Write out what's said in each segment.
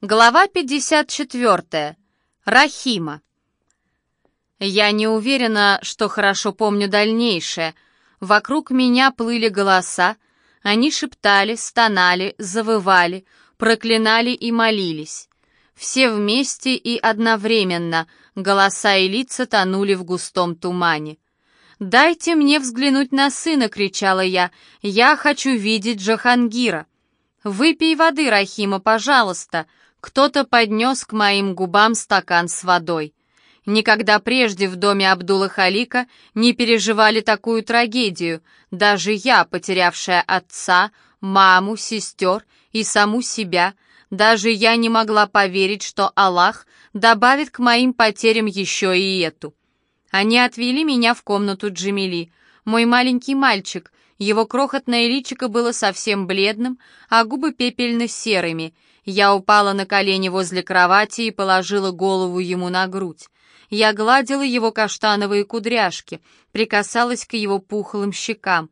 Глава 54. Рахима. Я не уверена, что хорошо помню дальнейшее. Вокруг меня плыли голоса. Они шептали, стонали, завывали, проклинали и молились. Все вместе и одновременно голоса и лица тонули в густом тумане. «Дайте мне взглянуть на сына!» — кричала я. «Я хочу видеть Джахангира!» «Выпей воды, Рахима, пожалуйста!» Кто-то поднес к моим губам стакан с водой. Никогда прежде в доме Абдула Халика не переживали такую трагедию. Даже я, потерявшая отца, маму, сестер и саму себя, даже я не могла поверить, что Аллах добавит к моим потерям еще и эту. Они отвели меня в комнату Джамили. Мой маленький мальчик, его крохотное личико было совсем бледным, а губы пепельно-серыми — я упала на колени возле кровати и положила голову ему на грудь. Я гладила его каштановые кудряшки, прикасалась к его пухлым щекам.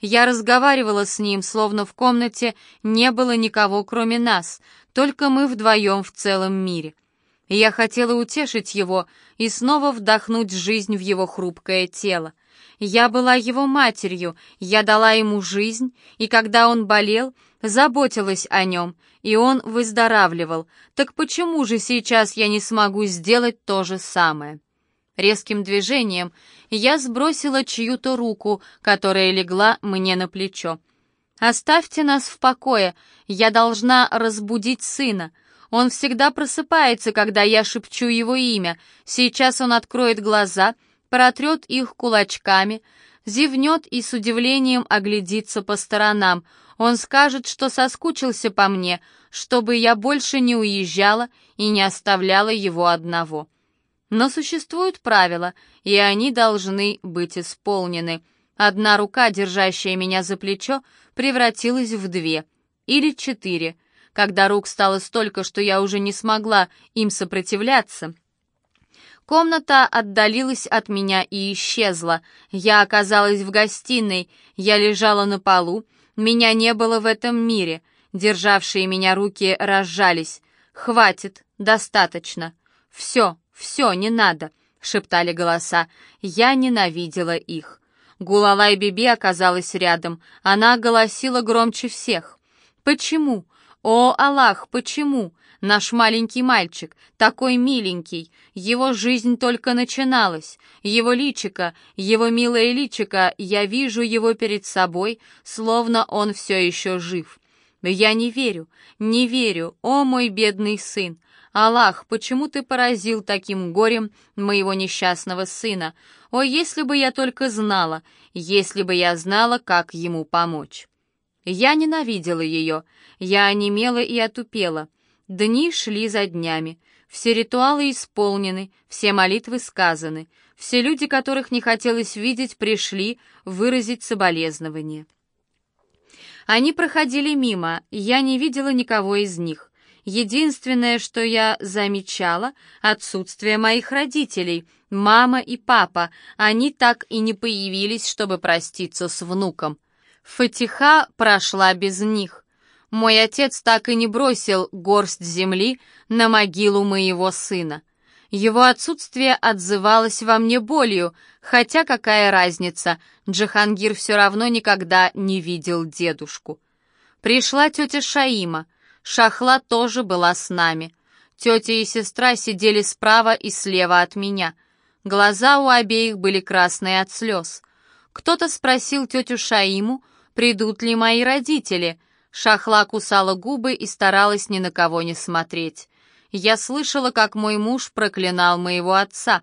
Я разговаривала с ним, словно в комнате не было никого, кроме нас, только мы вдвоем в целом мире. Я хотела утешить его и снова вдохнуть жизнь в его хрупкое тело. Я была его матерью, я дала ему жизнь, и когда он болел, заботилась о нем, и он выздоравливал. Так почему же сейчас я не смогу сделать то же самое? Резким движением я сбросила чью-то руку, которая легла мне на плечо. «Оставьте нас в покое, я должна разбудить сына. Он всегда просыпается, когда я шепчу его имя. Сейчас он откроет глаза, протрет их кулачками, зевнет и с удивлением оглядится по сторонам. Он скажет, что соскучился по мне, чтобы я больше не уезжала и не оставляла его одного. Но существуют правила, и они должны быть исполнены. Одна рука, держащая меня за плечо, превратилась в две или четыре. Когда рук стало столько, что я уже не смогла им сопротивляться, Комната отдалилась от меня и исчезла. Я оказалась в гостиной, я лежала на полу, меня не было в этом мире. Державшие меня руки разжались. «Хватит, достаточно. Все, все, не надо», — шептали голоса. Я ненавидела их. Гулалай Биби оказалась рядом. Она голосила громче всех. «Почему? О, Аллах, почему? Наш маленький мальчик, такой миленький, его жизнь только начиналась, его личико, его милое личико, я вижу его перед собой, словно он все еще жив. Я не верю, не верю, о мой бедный сын. Аллах, почему ты поразил таким горем моего несчастного сына? О, если бы я только знала, если бы я знала, как ему помочь. Я ненавидела ее, я онемела и отупела. Дни шли за днями. Все ритуалы исполнены, все молитвы сказаны. Все люди, которых не хотелось видеть, пришли выразить соболезнование. Они проходили мимо, я не видела никого из них. Единственное, что я замечала, отсутствие моих родителей, мама и папа. Они так и не появились, чтобы проститься с внуком. Фатиха прошла без них. Мой отец так и не бросил горсть земли на могилу моего сына. Его отсутствие отзывалось во мне болью, хотя какая разница, Джахангир все равно никогда не видел дедушку. Пришла тетя Шаима, Шахла тоже была с нами. Тетя и сестра сидели справа и слева от меня. Глаза у обеих были красные от слез. Кто-то спросил тетю Шаиму, придут ли мои родители — Шахла кусала губы и старалась ни на кого не смотреть. Я слышала, как мой муж проклинал моего отца.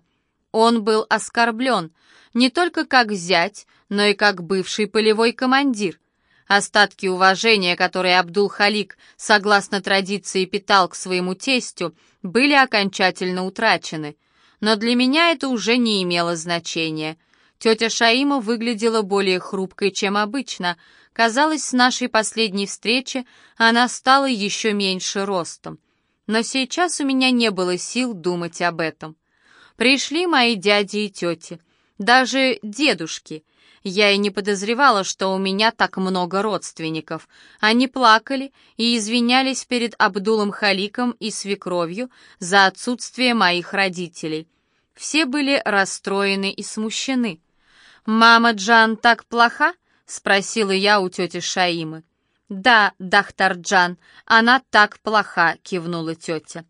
Он был оскорблен, не только как зять, но и как бывший полевой командир. Остатки уважения, которые Абдул-Халик, согласно традиции, питал к своему тестю, были окончательно утрачены. Но для меня это уже не имело значения. Тетя Шаима выглядела более хрупкой, чем обычно — Казалось, с нашей последней встречи она стала еще меньше ростом. Но сейчас у меня не было сил думать об этом. Пришли мои дяди и тети, даже дедушки. Я и не подозревала, что у меня так много родственников. Они плакали и извинялись перед Абдулом Халиком и свекровью за отсутствие моих родителей. Все были расстроены и смущены. «Мама Джан так плоха?» — спросила я у тети Шаимы. «Да, Дахтар Джан, она так плоха», — кивнула тетя.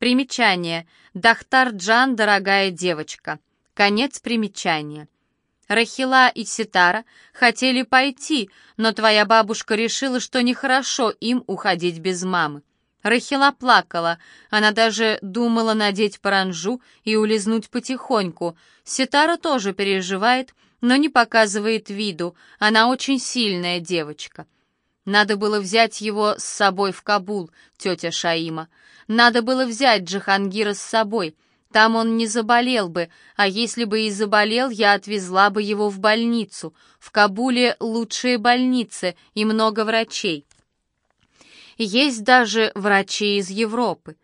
Примечание. Дахтар Джан, дорогая девочка. Конец примечания. Рахила и Ситара хотели пойти, но твоя бабушка решила, что нехорошо им уходить без мамы. Рахила плакала, она даже думала надеть паранжу и улизнуть потихоньку. Ситара тоже переживает, но не показывает виду, она очень сильная девочка. Надо было взять его с собой в Кабул, тетя Шаима. Надо было взять Джахангира с собой — там он не заболел бы, а если бы и заболел, я отвезла бы его в больницу. В Кабуле лучшие больницы и много врачей. Есть даже врачи из Европы.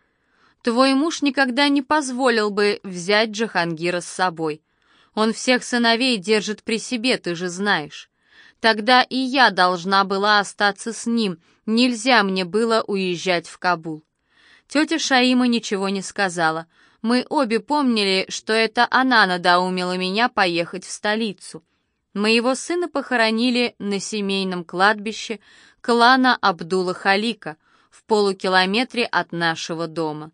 Твой муж никогда не позволил бы взять Джахангира с собой. Он всех сыновей держит при себе, ты же знаешь. Тогда и я должна была остаться с ним, нельзя мне было уезжать в Кабул. Тетя Шаима ничего не сказала — мы обе помнили, что это она надоумила меня поехать в столицу. Моего сына похоронили на семейном кладбище клана Абдула Халика в полукилометре от нашего дома.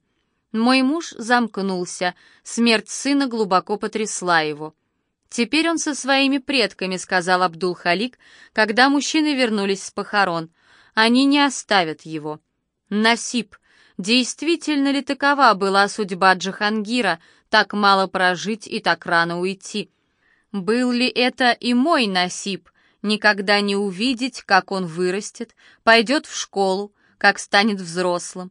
Мой муж замкнулся, смерть сына глубоко потрясла его. «Теперь он со своими предками», — сказал Абдул-Халик, когда мужчины вернулись с похорон. «Они не оставят его». «Насип», Действительно ли такова была судьба Джахангира, так мало прожить и так рано уйти? Был ли это и мой насип, никогда не увидеть, как он вырастет, пойдет в школу, как станет взрослым?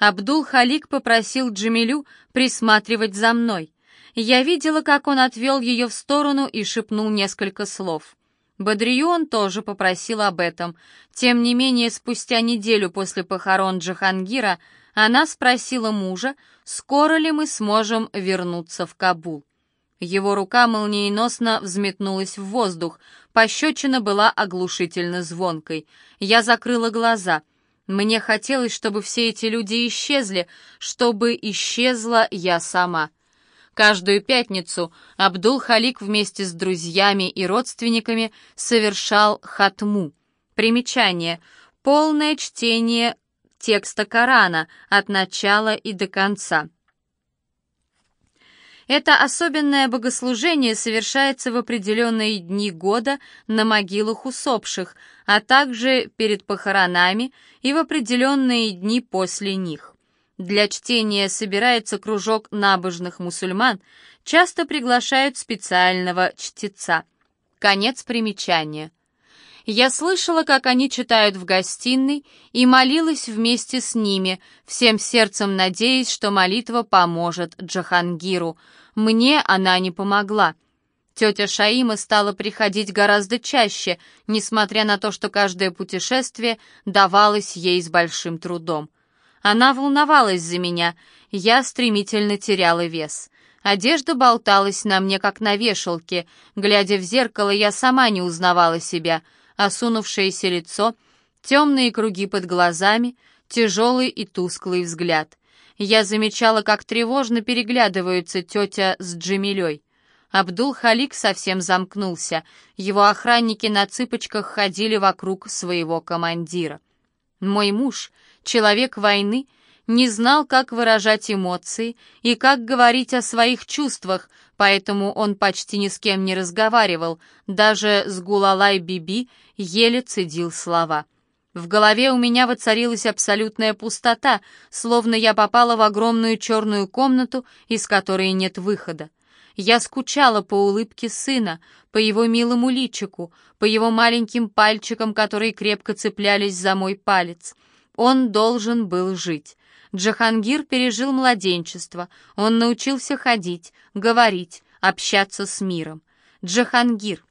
Абдул-Халик попросил Джамилю присматривать за мной. Я видела, как он отвел ее в сторону и шепнул несколько слов. Бадрион тоже попросил об этом. Тем не менее, спустя неделю после похорон Джахангира она спросила мужа, скоро ли мы сможем вернуться в Кабул. Его рука молниеносно взметнулась в воздух, пощечина была оглушительно звонкой. Я закрыла глаза. Мне хотелось, чтобы все эти люди исчезли, чтобы исчезла я сама. Каждую пятницу Абдул-Халик вместе с друзьями и родственниками совершал хатму. Примечание. Полное чтение текста Корана от начала и до конца. Это особенное богослужение совершается в определенные дни года на могилах усопших, а также перед похоронами и в определенные дни после них. Для чтения собирается кружок набожных мусульман, часто приглашают специального чтеца. Конец примечания. Я слышала, как они читают в гостиной, и молилась вместе с ними, всем сердцем надеясь, что молитва поможет Джахангиру. Мне она не помогла. Тетя Шаима стала приходить гораздо чаще, несмотря на то, что каждое путешествие давалось ей с большим трудом. Она волновалась за меня, я стремительно теряла вес. Одежда болталась на мне, как на вешалке. Глядя в зеркало, я сама не узнавала себя — осунувшееся лицо, темные круги под глазами, тяжелый и тусклый взгляд. Я замечала, как тревожно переглядываются тетя с Джамилей. Абдул-Халик совсем замкнулся, его охранники на цыпочках ходили вокруг своего командира. Мой муж, человек войны, не знал, как выражать эмоции и как говорить о своих чувствах, поэтому он почти ни с кем не разговаривал, даже с Гулалай-Биби еле цедил слова. В голове у меня воцарилась абсолютная пустота, словно я попала в огромную черную комнату, из которой нет выхода. Я скучала по улыбке сына, по его милому личику, по его маленьким пальчикам, которые крепко цеплялись за мой палец. Он должен был жить. Джахангир пережил младенчество, он научился ходить, говорить, общаться с миром. Джахангир.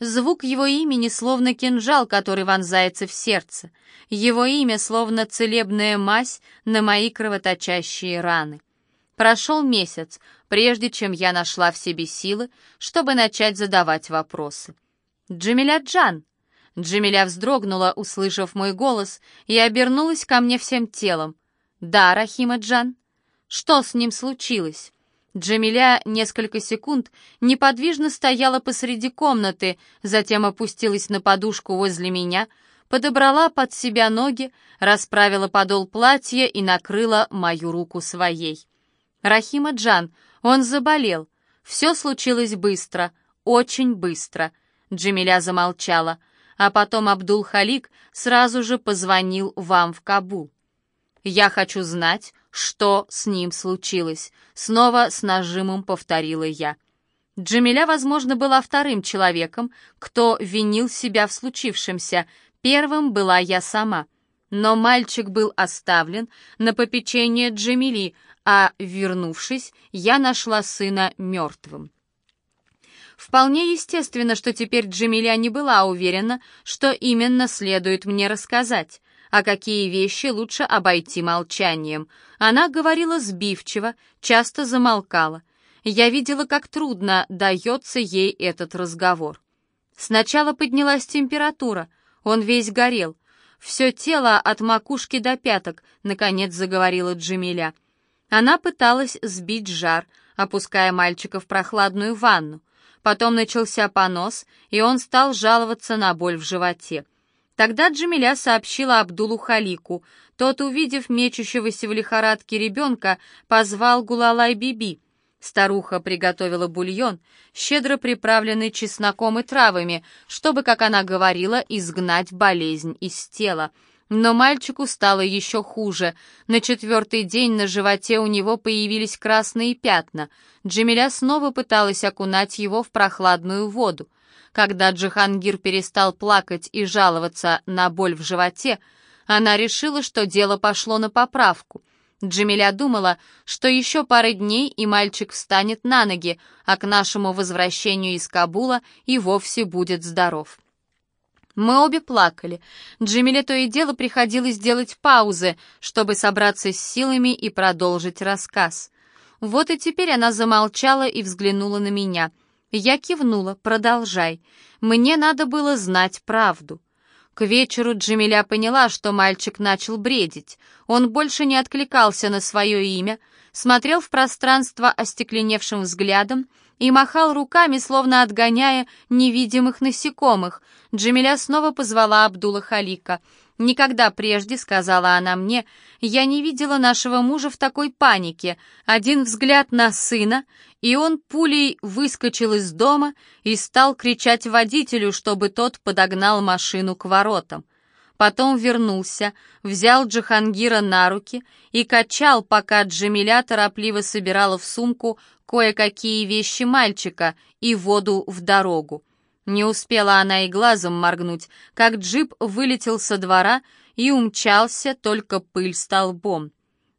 Звук его имени словно кинжал, который вонзается в сердце. Его имя словно целебная мазь на мои кровоточащие раны. Прошел месяц, прежде чем я нашла в себе силы, чтобы начать задавать вопросы. «Джамиля Джан!» Джамиля вздрогнула, услышав мой голос, и обернулась ко мне всем телом. «Да, Рахима Джан». «Что с ним случилось?» Джамиля несколько секунд неподвижно стояла посреди комнаты, затем опустилась на подушку возле меня, подобрала под себя ноги, расправила подол платья и накрыла мою руку своей. «Рахима Джан, он заболел. Все случилось быстро, очень быстро». Джамиля замолчала, а потом Абдул-Халик сразу же позвонил вам в Кабул. «Я хочу знать, что с ним случилось», — снова с нажимом повторила я. Джамиля, возможно, была вторым человеком, кто винил себя в случившемся, первым была я сама. Но мальчик был оставлен на попечение Джамили, а, вернувшись, я нашла сына мертвым. Вполне естественно, что теперь Джамиля не была уверена, что именно следует мне рассказать а какие вещи лучше обойти молчанием. Она говорила сбивчиво, часто замолкала. Я видела, как трудно дается ей этот разговор. Сначала поднялась температура, он весь горел. Все тело от макушки до пяток, наконец заговорила Джамиля. Она пыталась сбить жар, опуская мальчика в прохладную ванну. Потом начался понос, и он стал жаловаться на боль в животе. Тогда Джамиля сообщила Абдулу Халику. Тот, увидев мечущегося в лихорадке ребенка, позвал Гулалай Биби. Старуха приготовила бульон, щедро приправленный чесноком и травами, чтобы, как она говорила, изгнать болезнь из тела. Но мальчику стало еще хуже. На четвертый день на животе у него появились красные пятна. Джамиля снова пыталась окунать его в прохладную воду. Когда Джихангир перестал плакать и жаловаться на боль в животе, она решила, что дело пошло на поправку. Джамиля думала, что еще пары дней и мальчик встанет на ноги, а к нашему возвращению из Кабула и вовсе будет здоров. Мы обе плакали. Джамиле то и дело приходилось делать паузы, чтобы собраться с силами и продолжить рассказ. Вот и теперь она замолчала и взглянула на меня — я кивнула, продолжай. Мне надо было знать правду. К вечеру Джамиля поняла, что мальчик начал бредить. Он больше не откликался на свое имя, смотрел в пространство остекленевшим взглядом и махал руками, словно отгоняя невидимых насекомых. Джамиля снова позвала Абдула Халика. «Никогда прежде, — сказала она мне, — я не видела нашего мужа в такой панике. Один взгляд на сына, и он пулей выскочил из дома и стал кричать водителю, чтобы тот подогнал машину к воротам. Потом вернулся, взял Джахангира на руки и качал, пока Джамиля торопливо собирала в сумку кое-какие вещи мальчика и воду в дорогу. Не успела она и глазом моргнуть, как джип вылетел со двора и умчался только пыль столбом.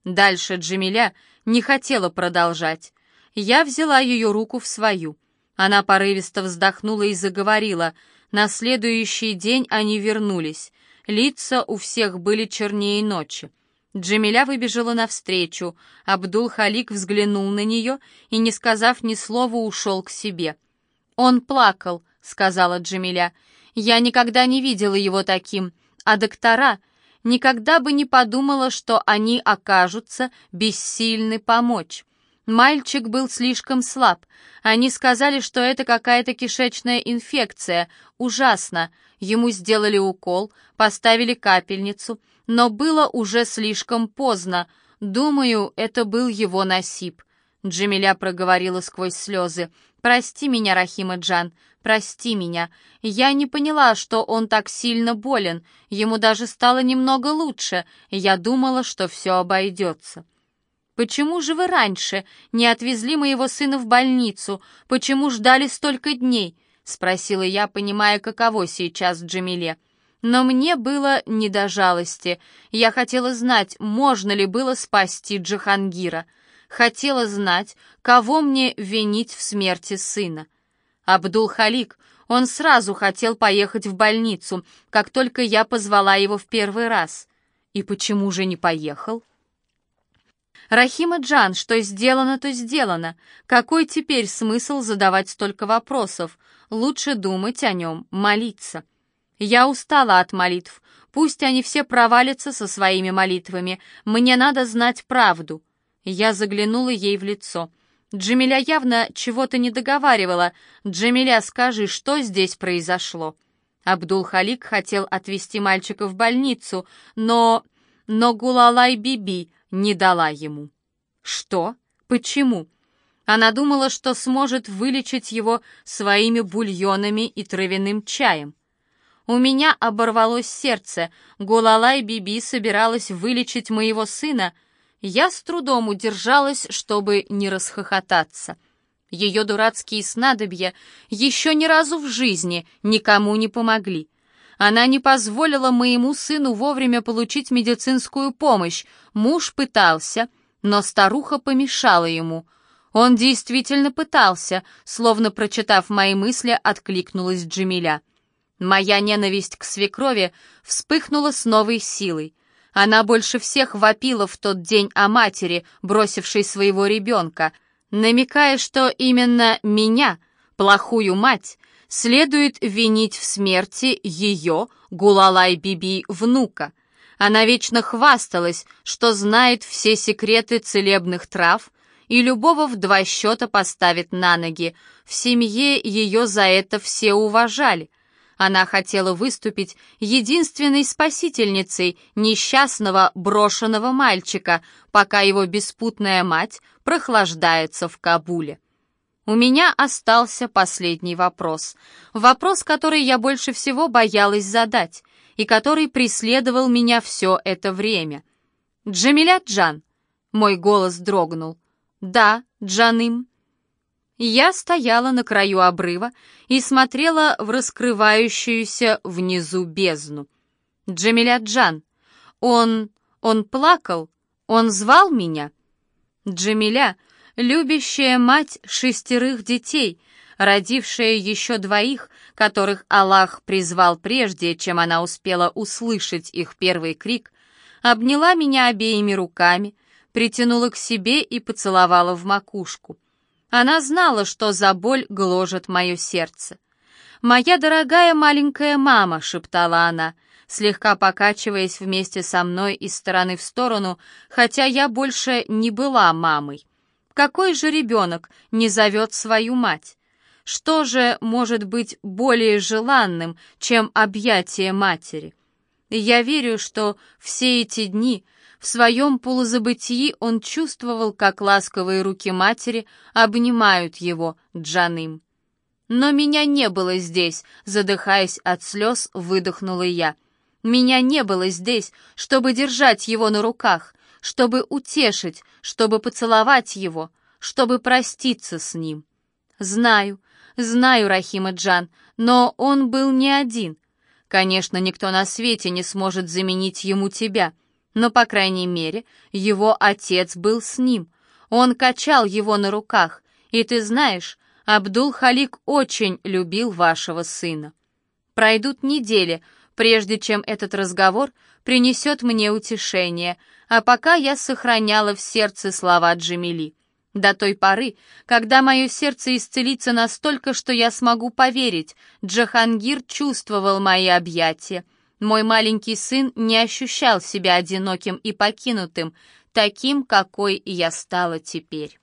Дальше Джамиля не хотела продолжать. Я взяла ее руку в свою. Она порывисто вздохнула и заговорила. На следующий день они вернулись. Лица у всех были чернее ночи. Джамиля выбежала навстречу. Абдул-Халик взглянул на нее и, не сказав ни слова, ушел к себе. Он плакал, — сказала Джамиля. «Я никогда не видела его таким, а доктора никогда бы не подумала, что они окажутся бессильны помочь. Мальчик был слишком слаб. Они сказали, что это какая-то кишечная инфекция. Ужасно. Ему сделали укол, поставили капельницу, но было уже слишком поздно. Думаю, это был его насип. Джамиля проговорила сквозь слезы. «Прости меня, Рахима Джан, прости меня. Я не поняла, что он так сильно болен. Ему даже стало немного лучше. Я думала, что все обойдется». «Почему же вы раньше не отвезли моего сына в больницу? Почему ждали столько дней?» — спросила я, понимая, каково сейчас Джамиле. Но мне было не до жалости. Я хотела знать, можно ли было спасти Джахангира — хотела знать, кого мне винить в смерти сына. Абдул-Халик, он сразу хотел поехать в больницу, как только я позвала его в первый раз. И почему же не поехал? «Рахима Джан, что сделано, то сделано. Какой теперь смысл задавать столько вопросов? Лучше думать о нем, молиться». «Я устала от молитв. Пусть они все провалятся со своими молитвами. Мне надо знать правду». Я заглянула ей в лицо. Джамиля явно чего-то не договаривала. «Джамиля, скажи, что здесь произошло?» Абдул-Халик хотел отвезти мальчика в больницу, но... но Гулалай-Биби не дала ему. Что? Почему? Она думала, что сможет вылечить его своими бульонами и травяным чаем. У меня оборвалось сердце. Гулалай-Биби собиралась вылечить моего сына. Я с трудом удержалась, чтобы не расхохотаться. — ее дурацкие снадобья еще ни разу в жизни никому не помогли. Она не позволила моему сыну вовремя получить медицинскую помощь. Муж пытался, но старуха помешала ему. Он действительно пытался, словно прочитав мои мысли, откликнулась Джемиля. Моя ненависть к свекрови вспыхнула с новой силой. Она больше всех вопила в тот день о матери, бросившей своего ребенка — намекая, что именно меня, плохую мать, следует винить в смерти ее, Гулалай-Биби, внука. Она вечно хвасталась, что знает все секреты целебных трав и любого в два счета поставит на ноги. В семье ее за это все уважали — она хотела выступить единственной спасительницей несчастного брошенного мальчика, пока его беспутная мать прохлаждается в Кабуле. У меня остался последний вопрос. Вопрос, который я больше всего боялась задать и который преследовал меня все это время. «Джамиля Джан», — мой голос дрогнул. «Да, Джаным», я стояла на краю обрыва и смотрела в раскрывающуюся внизу бездну. Джамиля Джан. Он... он плакал? Он звал меня? Джамиля, любящая мать шестерых детей, родившая еще двоих, которых Аллах призвал прежде, чем она успела услышать их первый крик, обняла меня обеими руками, притянула к себе и поцеловала в макушку. Она знала, что за боль гложет мое сердце. «Моя дорогая маленькая мама», — шептала она, слегка покачиваясь вместе со мной из стороны в сторону, хотя я больше не была мамой. Какой же ребенок не зовет свою мать? Что же может быть более желанным, чем объятие матери? Я верю, что все эти дни в своем полузабытии он чувствовал, как ласковые руки матери обнимают его, Джаным. «Но меня не было здесь», — задыхаясь от слез, выдохнула я. «Меня не было здесь, чтобы держать его на руках, чтобы утешить, чтобы поцеловать его, чтобы проститься с ним». «Знаю, знаю, Рахима Джан, но он был не один. Конечно, никто на свете не сможет заменить ему тебя, но, по крайней мере, его отец был с ним. Он качал его на руках, и ты знаешь, Абдул-Халик очень любил вашего сына. Пройдут недели, прежде чем этот разговор принесет мне утешение, а пока я сохраняла в сердце слова Джамили. До той поры, когда мое сердце исцелится настолько, что я смогу поверить, Джахангир чувствовал мои объятия, мой маленький сын не ощущал себя одиноким и покинутым, таким, какой я стала теперь.